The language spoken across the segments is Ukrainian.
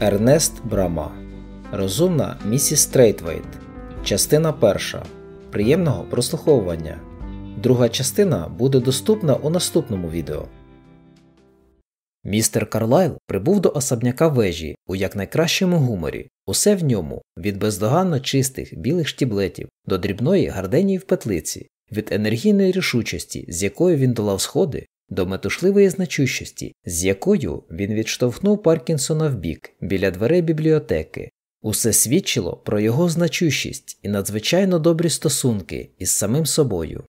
Ернест Брама. Розумна місіс Стрейтвейт. Частина перша. Приємного прослуховування. Друга частина буде доступна у наступному відео. Містер Карлайл прибув до особняка вежі у якнайкращому гуморі. Усе в ньому від бездоганно чистих білих штіблетів до дрібної гарденії в петлиці, від енергійної рішучості, з якою він долав сходи, до метушливої значущості, з якою він відштовхнув Паркінсона вбік біля дверей бібліотеки. Усе свідчило про його значущість і надзвичайно добрі стосунки із самим собою.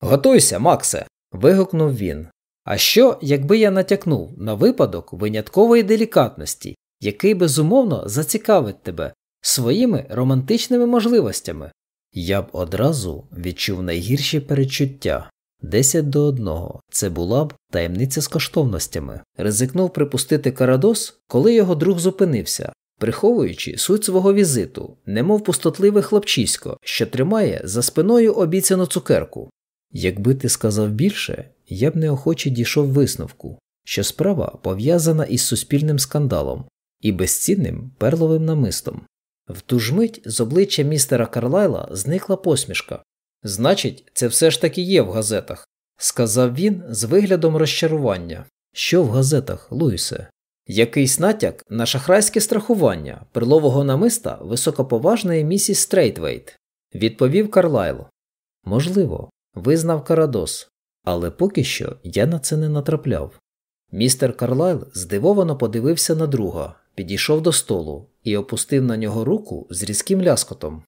Готуйся, Максе. вигукнув він. А що, якби я натякнув на випадок виняткової делікатності, який безумовно зацікавить тебе своїми романтичними можливостями? Я б одразу відчув найгірші перечуття. Десять до одного це була б таємниця з коштовностями. Ризикнув припустити Карадос, коли його друг зупинився, приховуючи суть свого візиту, немов пустотливе хлопчисько, що тримає за спиною обіцяну цукерку. Якби ти сказав більше, я б неохоче дійшов висновку, що справа пов'язана із суспільним скандалом і безцінним перловим намистом. В ту ж мить з обличчя містера Карлайла зникла посмішка. Значить, це все ж таки є в газетах, сказав він з виглядом розчарування. Що в газетах, Луїсе? Якийсь натяк на шахрайське страхування перлового намиста високоповажної місіс Стрейтвейт, відповів Карлайл. Можливо, визнав Карадос, але поки що я на це не натрапляв. Містер Карлайл здивовано подивився на друга, підійшов до столу і опустив на нього руку з різким ляскотом.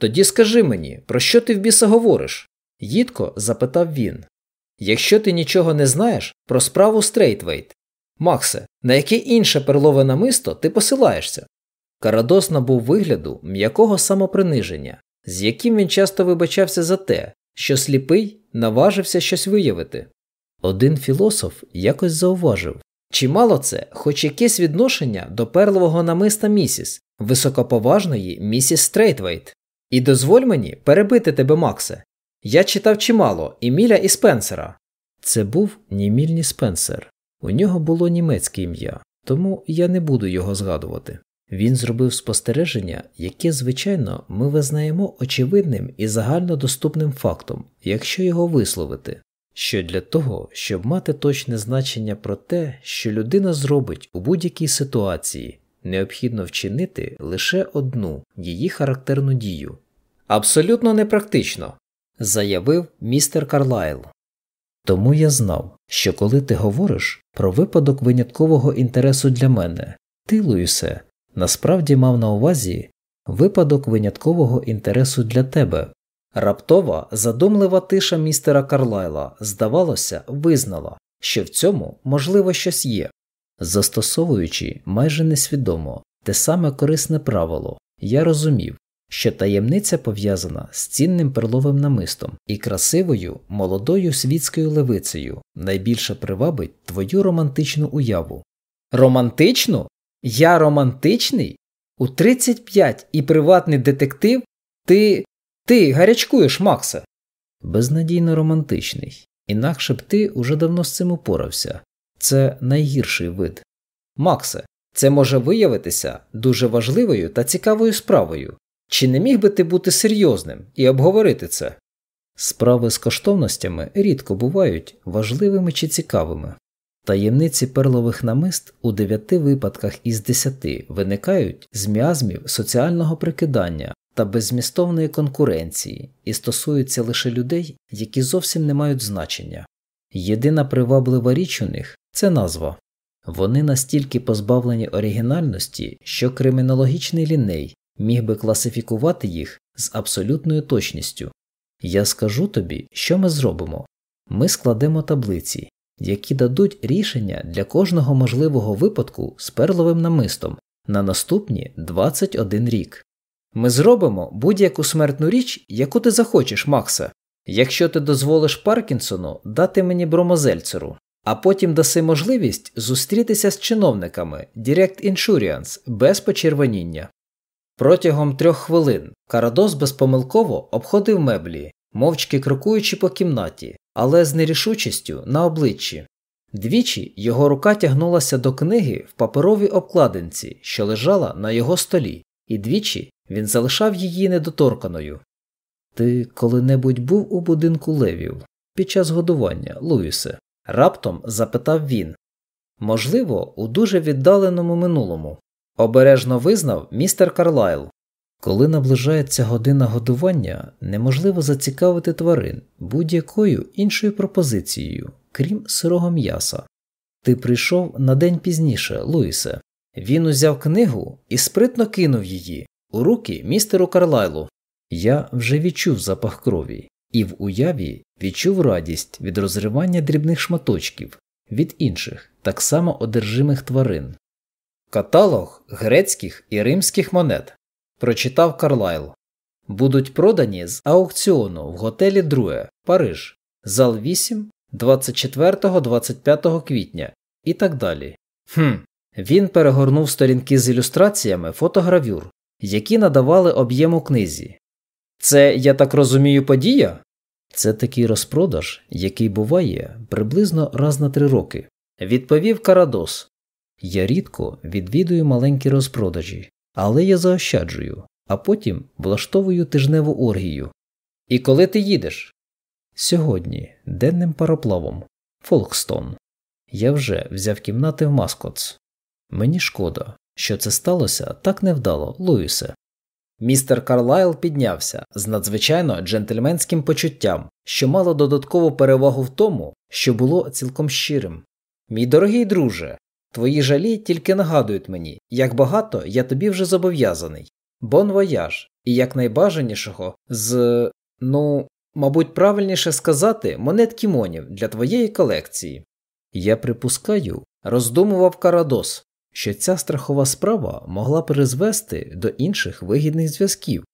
Тоді скажи мені, про що ти в біса говориш? їдко запитав він. Якщо ти нічого не знаєш про справу Стрейтвейт, Максе, на яке інше перлове намисто ти посилаєшся? Карадос набув вигляду м'якого самоприниження, з яким він часто вибачався за те, що сліпий наважився щось виявити. Один філософ якось зауважив чи мало це хоч якесь відношення до перлового намиста місіс, високоповажної місіс Стрейтвейт. І дозволь мені перебити тебе, Максе. Я читав чимало Еміля і Спенсера. Це був Німільні Спенсер. У нього було німецьке ім'я, тому я не буду його згадувати. Він зробив спостереження, яке, звичайно, ми визнаємо очевидним і загальнодоступним фактом, якщо його висловити, що для того, щоб мати точне значення про те, що людина зробить у будь-якій ситуації, необхідно вчинити лише одну її характерну дію. Абсолютно непрактично, заявив містер Карлайл. Тому я знав, що коли ти говориш про випадок виняткового інтересу для мене, ти, Луїсе, насправді мав на увазі випадок виняткового інтересу для тебе. Раптова, задумлива тиша містера Карлайла, здавалося, визнала, що в цьому можливо щось є. Застосовуючи майже несвідомо те саме корисне правило, я розумів, що таємниця пов'язана з цінним перловим намистом і красивою молодою світською левицею найбільше привабить твою романтичну уяву. Романтичну? Я романтичний? У 35 і приватний детектив? Ти. ти гарячкуєш, Максе. Безнадійно романтичний. Інакше б ти уже давно з цим упорався. Це найгірший вид. Максе, це може виявитися дуже важливою та цікавою справою. Чи не міг би ти бути серйозним і обговорити це? Справи з коштовностями рідко бувають важливими чи цікавими. Таємниці перлових намист у дев'яти випадках із десяти виникають з міазмів соціального прикидання та беззмістовної конкуренції і стосуються лише людей, які зовсім не мають значення. Єдина приваблива річ у них це назва. Вони настільки позбавлені оригінальності, що кримінологічний ліней міг би класифікувати їх з абсолютною точністю. Я скажу тобі, що ми зробимо. Ми складемо таблиці, які дадуть рішення для кожного можливого випадку з перловим намистом на наступні 21 рік. Ми зробимо будь-яку смертну річ, яку ти захочеш, Макса, якщо ти дозволиш Паркінсону дати мені бромозельцеру, а потім даси можливість зустрітися з чиновниками Direct Insurance без почервоніння. Протягом трьох хвилин Карадос безпомилково обходив меблі, мовчки крокуючи по кімнаті, але з нерішучістю на обличчі. Двічі його рука тягнулася до книги в паперовій обкладинці, що лежала на його столі, і двічі він залишав її недоторканою. Ти коли-небудь був у будинку левів під час годування, Луїсе? раптом запитав він. Можливо, у дуже віддаленому минулому. Обережно визнав містер Карлайл. Коли наближається година годування, неможливо зацікавити тварин будь-якою іншою пропозицією, крім сирого м'яса. Ти прийшов на день пізніше, Луїсе. Він узяв книгу і спритно кинув її у руки містеру Карлайлу. Я вже відчув запах крові, і в уяві відчув радість від розривання дрібних шматочків від інших, так само одержимих тварин. Каталог грецьких і римських монет прочитав Карлайл. Будуть продані з аукціону в готелі Друе, Париж, зал 8, 24-25 квітня і так далі. Хм. Він перегорнув сторінки з ілюстраціями фотогравюр, які надавали об'єму книзі. Це, я так розумію, подія? Це такий розпродаж, який буває приблизно раз на три роки, відповів Карадос. Я рідко відвідую маленькі розпродажі, але я заощаджую, а потім влаштовую тижневу оргію. І коли ти їдеш? Сьогодні, денним пароплавом, Фолкстон. Я вже взяв кімнати в Маскотс. Мені шкода, що це сталося так невдало, Луїсе. Містер Карлайл піднявся з надзвичайно джентльменським почуттям, що мало додаткову перевагу в тому, що було цілком щирим. Мій дорогий друже, твої жалі тільки нагадують мені, як багато я тобі вже зобов'язаний. Bon voyage, і як найбажанішого з, ну, мабуть, правильніше сказати, монет кімонів для твоєї колекції. Я припускаю, роздумував Карадос, що ця страхова справа могла призвести до інших вигідних зв'язків.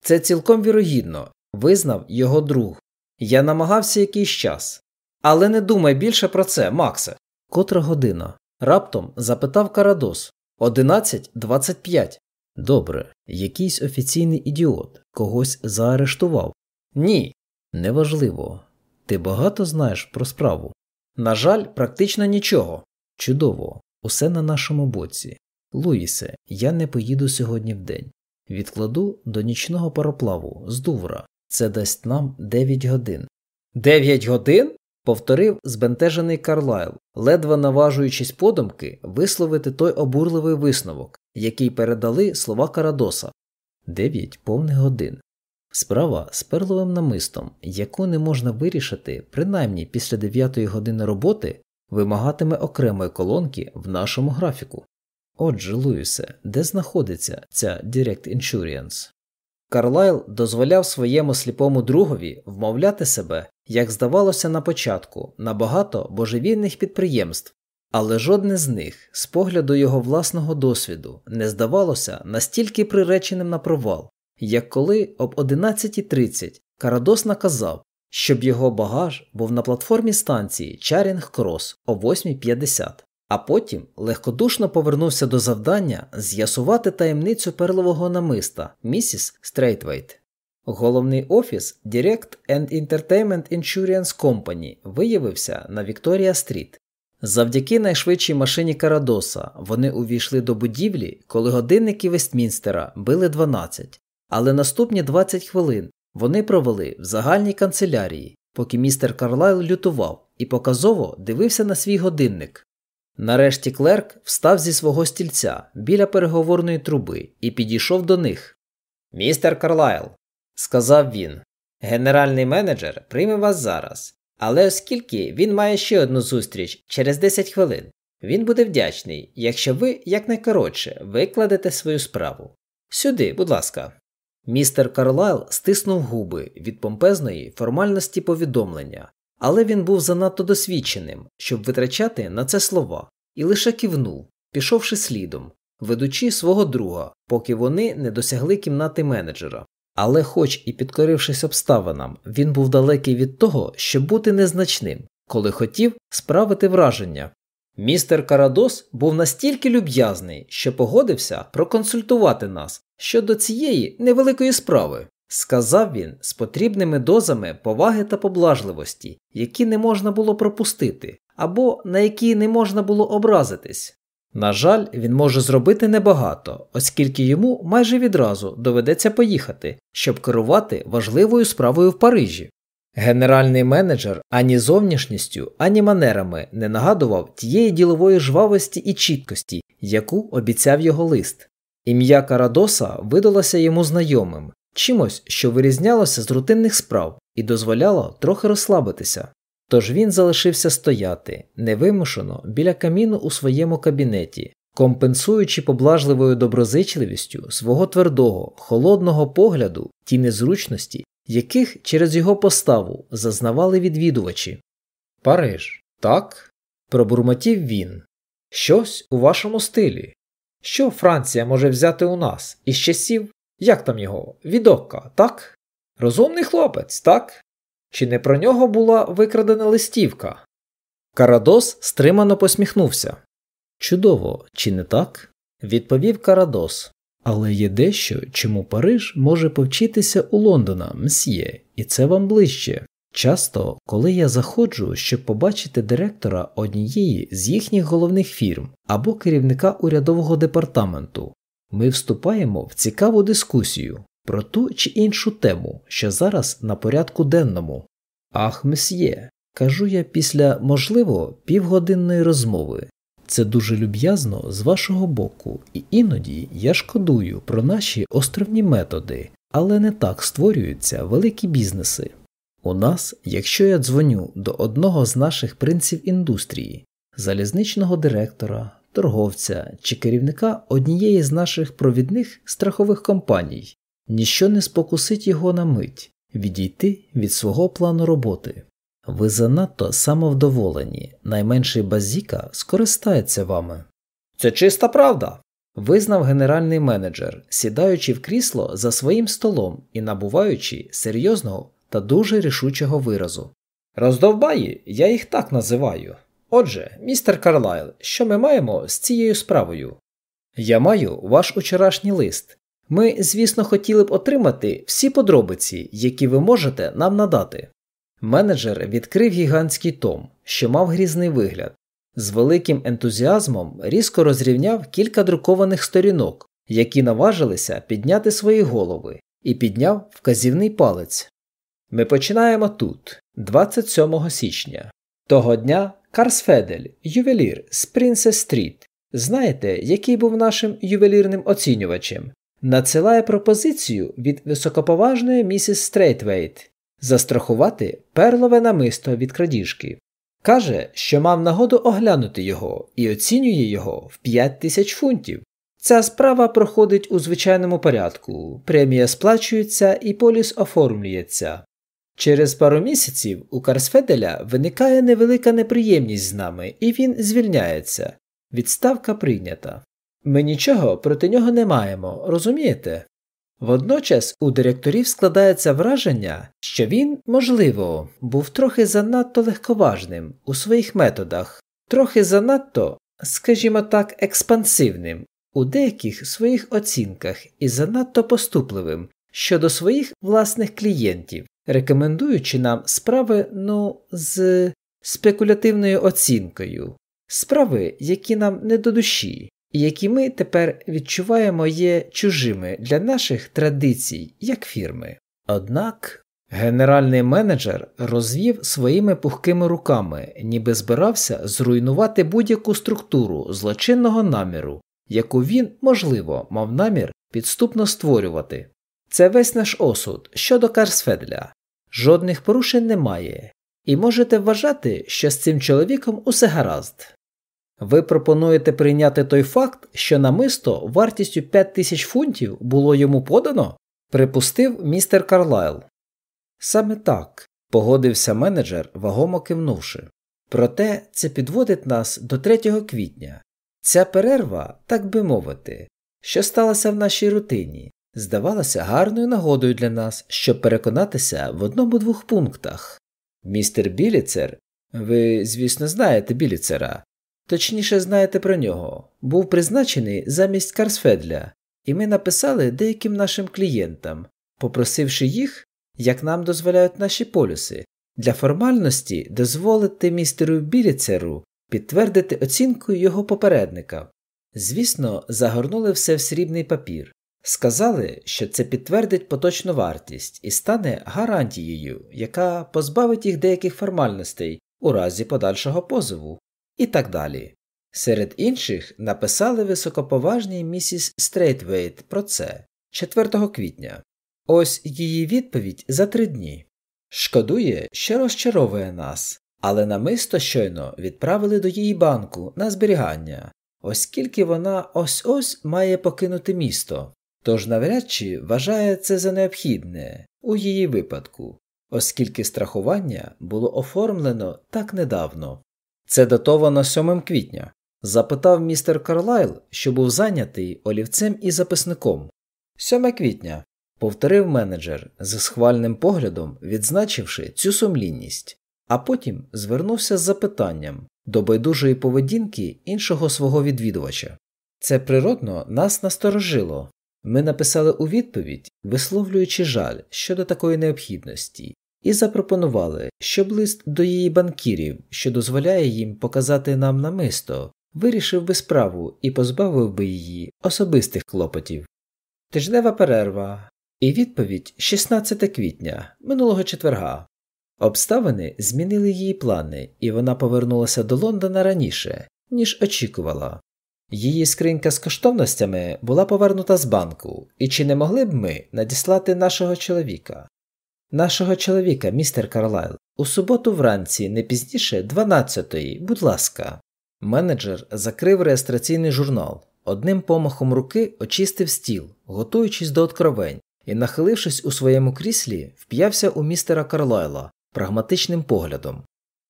Це цілком вірогідно, визнав його друг. Я намагався якийсь час. Але не думай більше про це, Максе. Котра година? Раптом запитав Карадос. Одинадцять двадцять п'ять. Добре, якийсь офіційний ідіот когось заарештував. Ні. Неважливо. Ти багато знаєш про справу. На жаль, практично нічого. Чудово. Усе на нашому боці. Луїсе, я не поїду сьогодні в день. Відкладу до нічного пароплаву з Дувра. Це дасть нам 9 годин. Дев'ять годин? повторив збентежений Карлайл, ледве наважуючись подумки висловити той обурливий висновок, який передали слова Карадоса. Дев'ять повних годин. Справа з перловим намистом, яку не можна вирішити принаймні після дев'ятої години роботи вимагатиме окремої колонки в нашому графіку. Отже, Луїсе, де знаходиться ця Direct Insurance? Карлайл дозволяв своєму сліпому другові вмовляти себе, як здавалося на початку, на багато божевільних підприємств, але жодне з них, з погляду його власного досвіду, не здавалося настільки приреченим на провал, як коли об 11.30 Карадос наказав, щоб його багаж був на платформі станції Чарінг Крос о 8.50, а потім легкодушно повернувся до завдання з'ясувати таємницю перлового намиста місіс Стрейтвейт. Головний офіс Direct and Intermediate Insurance Company виявився на Вікторія Стріт. Завдяки найшвидшій машині Карадоса вони увійшли до будівлі, коли годинники Вестмінстера били 12, але наступні 20 хвилин вони провели в загальній канцелярії, поки містер Карлайл лютував і показово дивився на свій годинник. Нарешті клерк встав зі свого стільця біля переговорної труби і підійшов до них. Містер Карлайл, сказав він, генеральний менеджер прийме вас зараз, але оскільки він має ще одну зустріч через 10 хвилин, він буде вдячний, якщо ви якнайкоротше викладете свою справу. Сюди, будь ласка. Містер Карлайл стиснув губи від помпезної формальності повідомлення, але він був занадто досвідченим, щоб витрачати на це слова, і лише кивнув, пішовши слідом, ведучи свого друга, поки вони не досягли кімнати менеджера. Але, хоч і підкорившись обставинам, він був далекий від того, щоб бути незначним, коли хотів справити враження. Містер Карадос був настільки люб'язний, що погодився проконсультувати нас щодо цієї невеликої справи, сказав він з потрібними дозами поваги та поблажливості, які не можна було пропустити, або на які не можна було образитись. На жаль, він може зробити небагато, оскільки йому майже відразу доведеться поїхати, щоб керувати важливою справою в Парижі. Генеральний менеджер ані зовнішністю, ані манерами не нагадував тієї ділової жвавості і чіткості, яку обіцяв його лист. Ім'я Карадоса видалося йому знайомим, чимось, що вирізнялося з рутинних справ і дозволяло трохи розслабитися. Тож він залишився стояти, невимушено, біля каміну у своєму кабінеті, компенсуючи поблажливою доброзичливістю свого твердого, холодного погляду ті незручності, яких через його поставу зазнавали відвідувачі. Париж, так? пробурмотів він. Щось у вашому стилі. Що Франція може взяти у нас із часів, як там його, відокка, так? Розумний хлопець, так? Чи не про нього була викрадена листівка? Карадос стримано посміхнувся. Чудово, чи не так? відповів Карадос. Але є дещо, чому Париж може повчитися у Лондона, мсьє, і це вам ближче. Часто, коли я заходжу, щоб побачити директора однієї з їхніх головних фірм або керівника урядового департаменту, ми вступаємо в цікаву дискусію про ту чи іншу тему, що зараз на порядку денному. Ах, месьє, кажу я після, можливо, півгодинної розмови. Це дуже люб'язно з вашого боку, і іноді я шкодую про наші островні методи, але не так створюються великі бізнеси. У нас, якщо я дзвоню до одного з наших принців індустрії, залізничного директора, торговця чи керівника однієї з наших провідних страхових компаній, ніщо не спокусить його на мить відійти від свого плану роботи. Ви занадто самовдоволені, найменший базіка скористається вами. Це чиста правда, визнав генеральний менеджер, сідаючи в крісло за своїм столом і набуваючи серйозного та дуже рішучого виразу. Роздовбаї я їх так називаю. Отже, містер Карлайл, що ми маємо з цією справою? Я маю ваш учорашній лист. Ми, звісно, хотіли б отримати всі подробиці, які ви можете нам надати. Менеджер відкрив гігантський том, що мав грізний вигляд. З великим ентузіазмом різко розрівняв кілька друкованих сторінок, які наважилися підняти свої голови, і підняв вказівний палець. Ми починаємо тут, 27 січня. Того дня Карсфедель, ювелір з Принцес Стріт. Знаєте, який був нашим ювелірним оцінювачем? Надсилає пропозицію від високоповажної місіс Стрейтвейт застрахувати перлове намисто від крадіжки. Каже, що мав нагоду оглянути його і оцінює його в 5 тисяч фунтів. Ця справа проходить у звичайному порядку, премія сплачується і поліс оформлюється. Через пару місяців у Карсфеделя виникає невелика неприємність з нами, і він звільняється. Відставка прийнята. Ми нічого проти нього не маємо, розумієте? Водночас у директорів складається враження, що він, можливо, був трохи занадто легковажним у своїх методах, трохи занадто, скажімо так, експансивним у деяких своїх оцінках і занадто поступливим щодо своїх власних клієнтів, рекомендуючи нам справи ну, з спекулятивною оцінкою, справи, які нам не до душі і які ми тепер відчуваємо є чужими для наших традицій як фірми. Однак генеральний менеджер розвів своїми пухкими руками, ніби збирався зруйнувати будь-яку структуру злочинного наміру, яку він, можливо, мав намір підступно створювати. Це весь наш осуд щодо Карсфедля. Жодних порушень немає, і можете вважати, що з цим чоловіком усе гаразд. Ви пропонуєте прийняти той факт, що намисто вартістю 5 тисяч фунтів було йому подано? припустив містер Карлайл. Саме так, погодився менеджер, вагомо кивнувши. Проте це підводить нас до 3 квітня. Ця перерва, так би мовити, що сталося в нашій рутині, здавалася гарною нагодою для нас, щоб переконатися в одному двох пунктах. Містер Біліцер, ви, звісно, знаєте Біліцера, точніше знаєте про нього, був призначений замість Карсфедля, і ми написали деяким нашим клієнтам, попросивши їх, як нам дозволяють наші полюси, Для формальності дозволити містеру Біліцеру підтвердити оцінку його попередника. Звісно, загорнули все в срібний папір. Сказали, що це підтвердить поточну вартість і стане гарантією, яка позбавить їх деяких формальностей у разі подальшого позову, і так далі. Серед інших написали високоповажній місіс Стрейтвейт про це 4 квітня. Ось її відповідь за три дні. Шкодує, що розчаровує нас, але намисто щойно відправили до її банку на зберігання, оскільки вона ось ось має покинути місто, тож навряд чи вважає це за необхідне у її випадку, оскільки страхування було оформлено так недавно. Це датовано 7 квітня. Запитав містер Карлайл, що був зайнятий олівцем і записником. 7 квітня, повторив менеджер з схвальним поглядом, відзначивши цю сумлінність, а потім звернувся з запитанням до байдужої поведінки іншого свого відвідувача. Це природно нас насторожило. Ми написали у відповідь, висловлюючи жаль щодо такої необхідності, і запропонували, щоб лист до її банкірів, що дозволяє їм показати нам намисто, вирішив би справу і позбавив би її особистих клопотів. Тижнева перерва і відповідь 16 квітня минулого четверга. Обставини змінили її плани, і вона повернулася до Лондона раніше, ніж очікувала. Її скринька з коштовностями була повернута з банку, і чи не могли б ми надіслати нашого чоловіка? Нашого чоловіка, містер Карлайл, у суботу вранці, не пізніше 12-ї, будь ласка. Менеджер закрив реєстраційний журнал, одним помахом руки очистив стіл, готуючись до откровень, і, нахилившись у своєму кріслі, вп'явся у містера Карлайла прагматичним поглядом.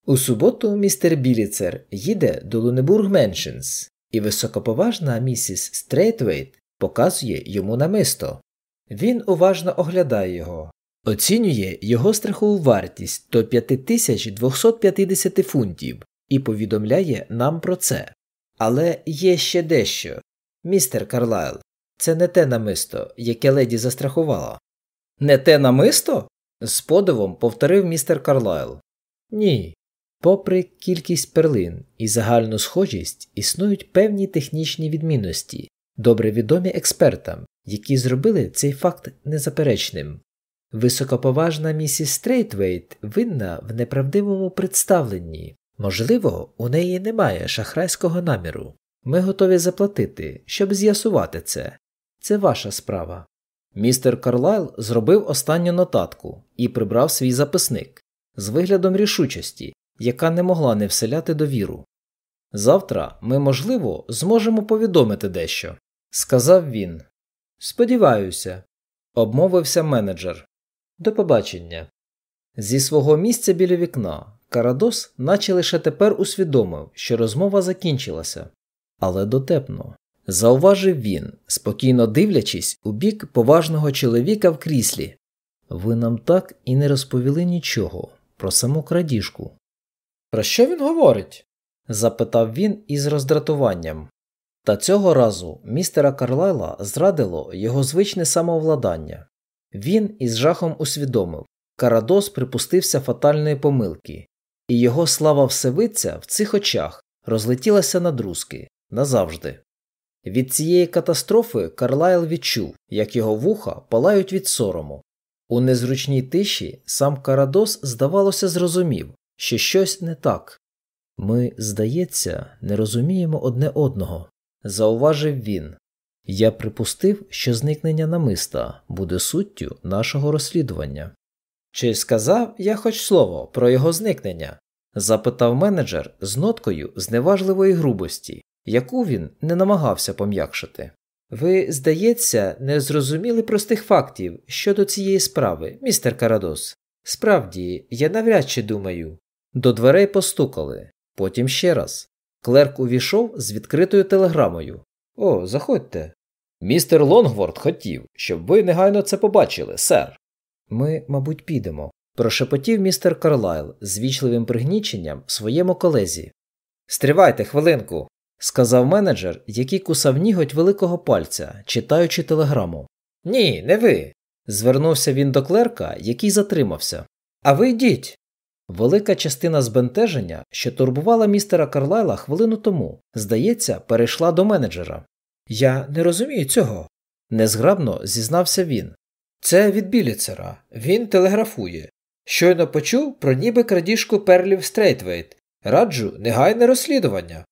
У суботу містер Біліцер їде до Лунебург Меншинс, і високоповажна місіс Стрейтвейт показує йому намисто. Він уважно оглядає його, оцінює його страхову вартість до 5250 фунтів і повідомляє нам про це. Але є ще дещо. Містер Карлайл, це не те намисто, яке леді застрахувала. Не те намисто? з подивом повторив містер Карлайл. Ні. Попри кількість перлин і загальну схожість, існують певні технічні відмінності, добре відомі експертам, які зробили цей факт незаперечним. Високоповажна місіс Стрейтвейт винна в неправдивому представленні, можливо, у неї немає шахрайського наміру. Ми готові заплатити, щоб з'ясувати це. Це ваша справа. Містер Карлайл зробив останню нотатку і прибрав свій записник з виглядом рішучості, яка не могла не вселяти довіру. Завтра ми, можливо, зможемо повідомити дещо, сказав він. Сподіваюся, обмовився менеджер. До побачення. Зі свого місця біля вікна Карадос наче лише тепер усвідомив, що розмова закінчилася, але дотепно. Зауважив він, спокійно дивлячись у бік поважного чоловіка в кріслі. Ви нам так і не розповіли нічого про саму крадіжку. Про що він говорить? запитав він із роздратуванням. Та цього разу містера Карлайла зрадило його звичне самовладання. Він із жахом усвідомив Карадос припустився фатальної помилки, і його слава всевиця в цих очах розлетілася на друзки назавжди. Від цієї катастрофи Карлайл відчув, як його вуха палають від сорому. У незручній тиші сам Карадос, здавалося, зрозумів, що щось не так. Ми, здається, не розуміємо одне одного, зауважив він. Я припустив, що зникнення намиста буде суттю нашого розслідування. Чи сказав я хоч слово про його зникнення? запитав менеджер з ноткою зневажливої грубості, яку він не намагався пом'якшити. Ви, здається, не зрозуміли простих фактів щодо цієї справи, містер Карадос. Справді, я навряд чи думаю. До дверей постукали, потім ще раз. Клерк увійшов з відкритою телеграмою. О, заходьте. Містер Лонгворд хотів, щоб ви негайно це побачили, сер. Ми, мабуть, підемо, прошепотів містер Карлайл з вічливим пригніченням своєму колезі. Стривайте хвилинку, сказав менеджер, який кусав ніготь великого пальця, читаючи телеграму. Ні, не ви. звернувся він до клерка, який затримався. А ви йдіть. Велика частина збентеження, що турбувала містера Карлайла хвилину тому, здається, перейшла до менеджера. Я не розумію цього, незграбно зізнався він. Це від Біліцера. Він телеграфує. Щойно почув про ніби крадіжку перлів Стрейтвейт. Раджу негайне розслідування.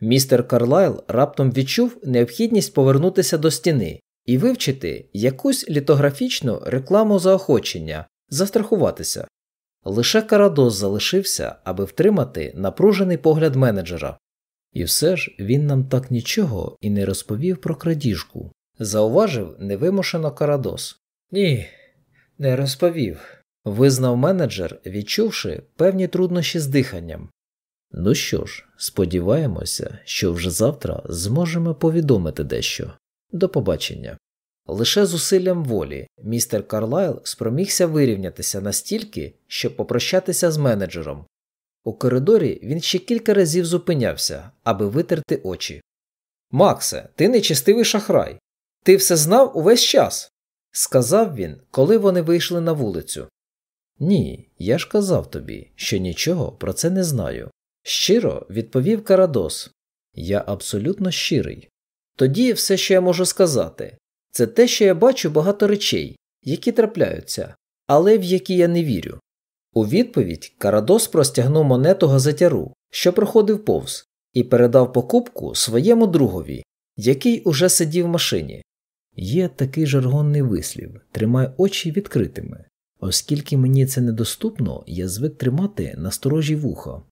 Містер Карлайл раптом відчув необхідність повернутися до стіни і вивчити якусь літографічну рекламу заохочення, застрахуватися. Лише Карадос залишився, аби втримати напружений погляд менеджера. І все ж він нам так нічого і не розповів про крадіжку, зауважив невимушено Карадос. Ні, не розповів, визнав менеджер, відчувши певні труднощі з диханням. Ну що ж, сподіваємося, що вже завтра зможемо повідомити дещо. До побачення. Лише зусиллям волі містер Карлайл спромігся вирівнятися настільки, щоб попрощатися з менеджером. У коридорі він ще кілька разів зупинявся, аби витерти очі. Максе, ти нечестивий шахрай. Ти все знав увесь час, сказав він, коли вони вийшли на вулицю. Ні, я ж казав тобі, що нічого про це не знаю. Щиро відповів Карадос. Я абсолютно щирий. Тоді все, що я можу сказати, це те, що я бачу багато речей, які трапляються, але в які я не вірю. У відповідь Карадос простягнув монету газетяру, що проходив повз, і передав покупку своєму другові, який уже сидів в машині. Є такий жаргонний вислів тримай очі відкритими. Оскільки мені це недоступно, я звик тримати насторожі вуха.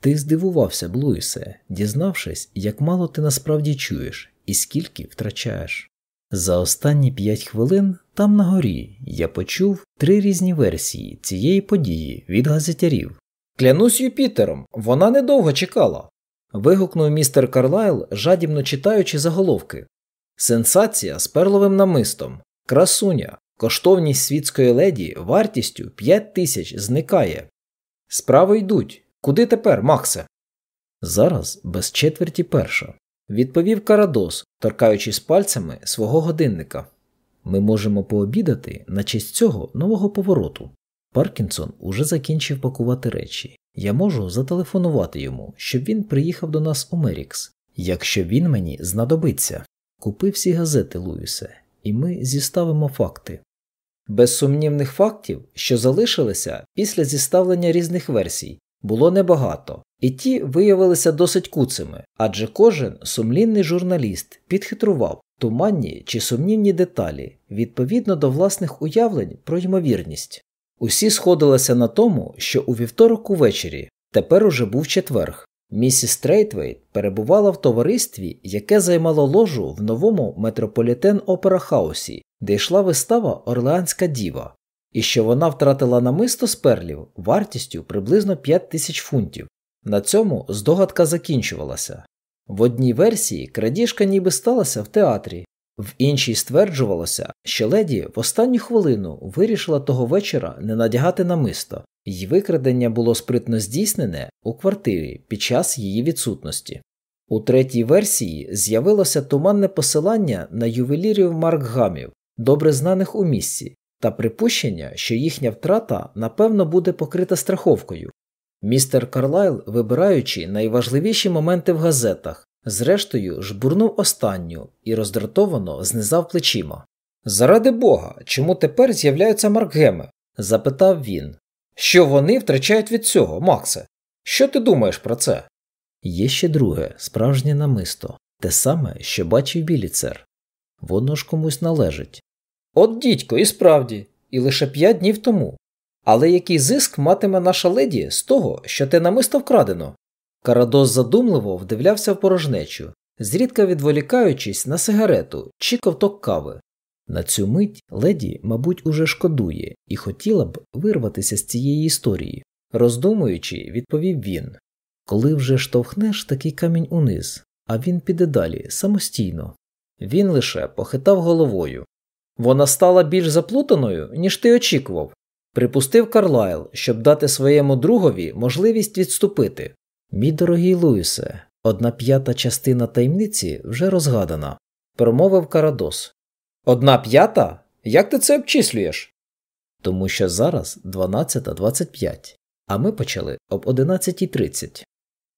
Ти здивувався, Блуїсе, дізнавшись, як мало ти насправді чуєш і скільки втрачаєш. За останні п'ять хвилин там на горі я почув три різні версії цієї події від газетярів. Клянусь Юпітером, вона недовго чекала. вигукнув містер Карлайл, жадібно читаючи заголовки. Сенсація з перловим намистом, красуня, коштовність світської леді вартістю 5 тисяч зникає. Справи йдуть. Куди тепер, Максе? Зараз без четверті перша, відповів Карадос, торкаючись пальцями свого годинника. Ми можемо пообідати на честь цього нового повороту. Паркінсон уже закінчив пакувати речі. Я можу зателефонувати йому, щоб він приїхав до нас у Мерікс, якщо він мені знадобиться. Купи всі газети, Луїсе, і ми зіставимо факти. Безсумнівних фактів, що залишилися після зіставлення різних версій, було небагато, і ті виявилися досить куцими, адже кожен сумлінний журналіст підхитрував туманні чи сумнівні деталі відповідно до власних уявлень про ймовірність. Усі сходилися на тому, що у вівторок увечері, тепер уже був четверг, місіс Стрейтвейт перебувала в товаристві, яке займало ложу в новому метрополітен опера хаусі, де йшла вистава Орлеанська діва, і що вона втратила намисто з перлів вартістю приблизно 5 тисяч фунтів. На цьому здогадка закінчувалася. В одній версії крадіжка ніби сталася в театрі, в іншій стверджувалося, що леді в останню хвилину вирішила того вечора не надягати намисто, і викрадення було спритно здійснене у квартирі під час її відсутності. У третій версії з'явилося туманне посилання на ювелірів Маркгамів, добре знаних у місці, та припущення, що їхня втрата напевно буде покрита страховкою. Містер Карлайл, вибираючи найважливіші моменти в газетах, зрештою жбурнув останню і роздратовано знизав плечима. Заради бога, чому тепер з'являються Маркгеми? запитав він. Що вони втрачають від цього, Максе? Що ти думаєш про це? Є ще друге, справжнє намисто, те саме, що бачив біліцер. Воно ж комусь належить. От дідько, і справді, і лише п'ять днів тому. Але який зиск матиме наша леді з того, що те намисто вкрадено? Карадос задумливо вдивлявся в порожнечу, зрідка відволікаючись на сигарету чи ковток кави. На цю мить леді, мабуть, уже шкодує і хотіла б вирватися з цієї історії. Роздумуючи, відповів він Коли вже штовхнеш такий камінь униз, а він піде далі самостійно. Він лише похитав головою. Вона стала більш заплутаною, ніж ти очікував, припустив Карлайл, щоб дати своєму другові можливість відступити. Мій дорогий Луїсе, одна п'ята частина таємниці вже розгадана, промовив Карадос. Одна п'ята? Як ти це обчислюєш? Тому що зараз 12.25. а ми почали об 11.30.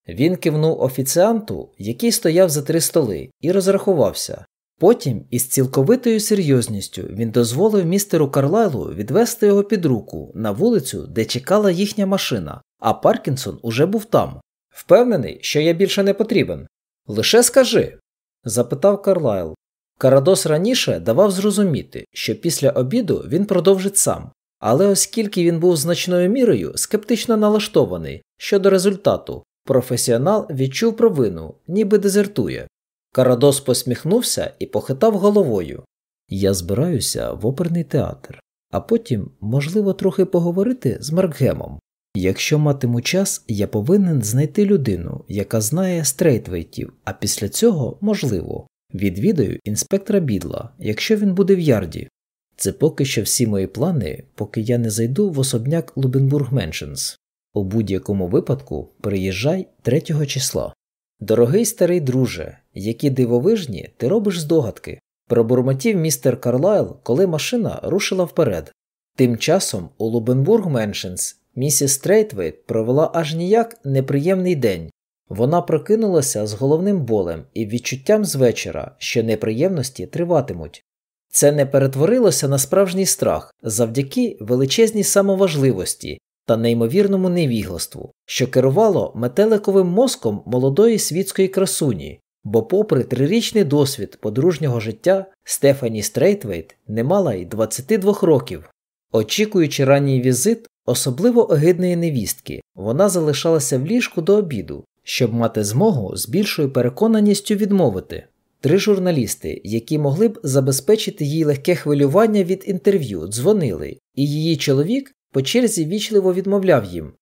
Він кивнув офіціанту, який стояв за три столи, і розрахувався. Потім, із цілковитою серйозністю, він дозволив містеру Карлайлу відвести його під руку на вулицю, де чекала їхня машина, а Паркінсон уже був там. Впевнений, що я більше не потрібен. Лише скажи. запитав Карлайл. Карадос раніше давав зрозуміти, що після обіду він продовжить сам, але оскільки він був значною мірою скептично налаштований щодо результату, професіонал відчув провину, ніби дезертує. Карадос посміхнувся і похитав головою. Я збираюся в оперний театр, а потім, можливо, трохи поговорити з Маркгемом. Якщо матиму час, я повинен знайти людину, яка знає стрейтвейтів, а після цього, можливо, відвідаю інспектора Бідла, якщо він буде в ярді. Це поки що всі мої плани, поки я не зайду в особняк Лунебург Меншенс. У будь-якому випадку приїжджай 3 числа. Дорогий старий друже, які дивовижні ти робиш здогадки. Пробурмотів містер Карлайл, коли машина рушила вперед. Тим часом у Лунебург Меншенс місіс Стрейтвейт провела аж ніяк неприємний день. Вона прокинулася з головним болем і відчуттям з вечора, що неприємності триватимуть. Це не перетворилося на справжній страх завдяки величезній самоважливості та неймовірному невігластву, що керувало метеликовим мозком молодої світської красуні, бо, попри трирічний досвід подружнього життя, Стефані Стрейтвейт не мала й 22 років. Очікуючи ранній візит, особливо огидної невістки, вона залишалася в ліжку до обіду, щоб мати змогу з більшою переконаністю відмовити. Три журналісти, які могли б забезпечити їй легке хвилювання від інтерв'ю, дзвонили, і її чоловік по черзі вічливо відмовляв їм.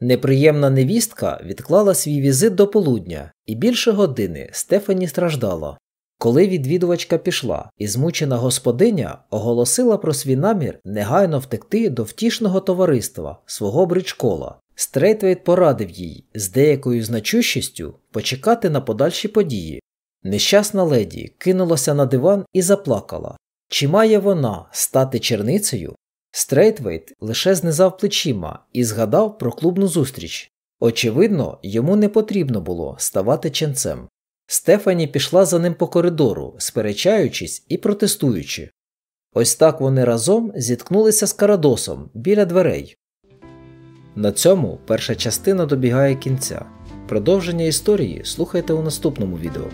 Неприємна невістка відклала свій візит до полудня, і більше години Стефані страждала. Коли відвідувачка пішла, і змучена господиня оголосила про свій намір негайно втекти до втішного товариства свого бридж-кола, Стрейтвейт порадив їй з деякою значущістю почекати на подальші події. Нещасна леді кинулася на диван і заплакала. Чи має вона стати черницею? Стрейтвейт лише знизав плечима і згадав про клубну зустріч. Очевидно, йому не потрібно було ставати ченцем. Стефані пішла за ним по коридору, сперечаючись і протестуючи. Ось так вони разом зіткнулися з Карадосом біля дверей. На цьому перша частина добігає кінця. Продовження історії слухайте у наступному відео.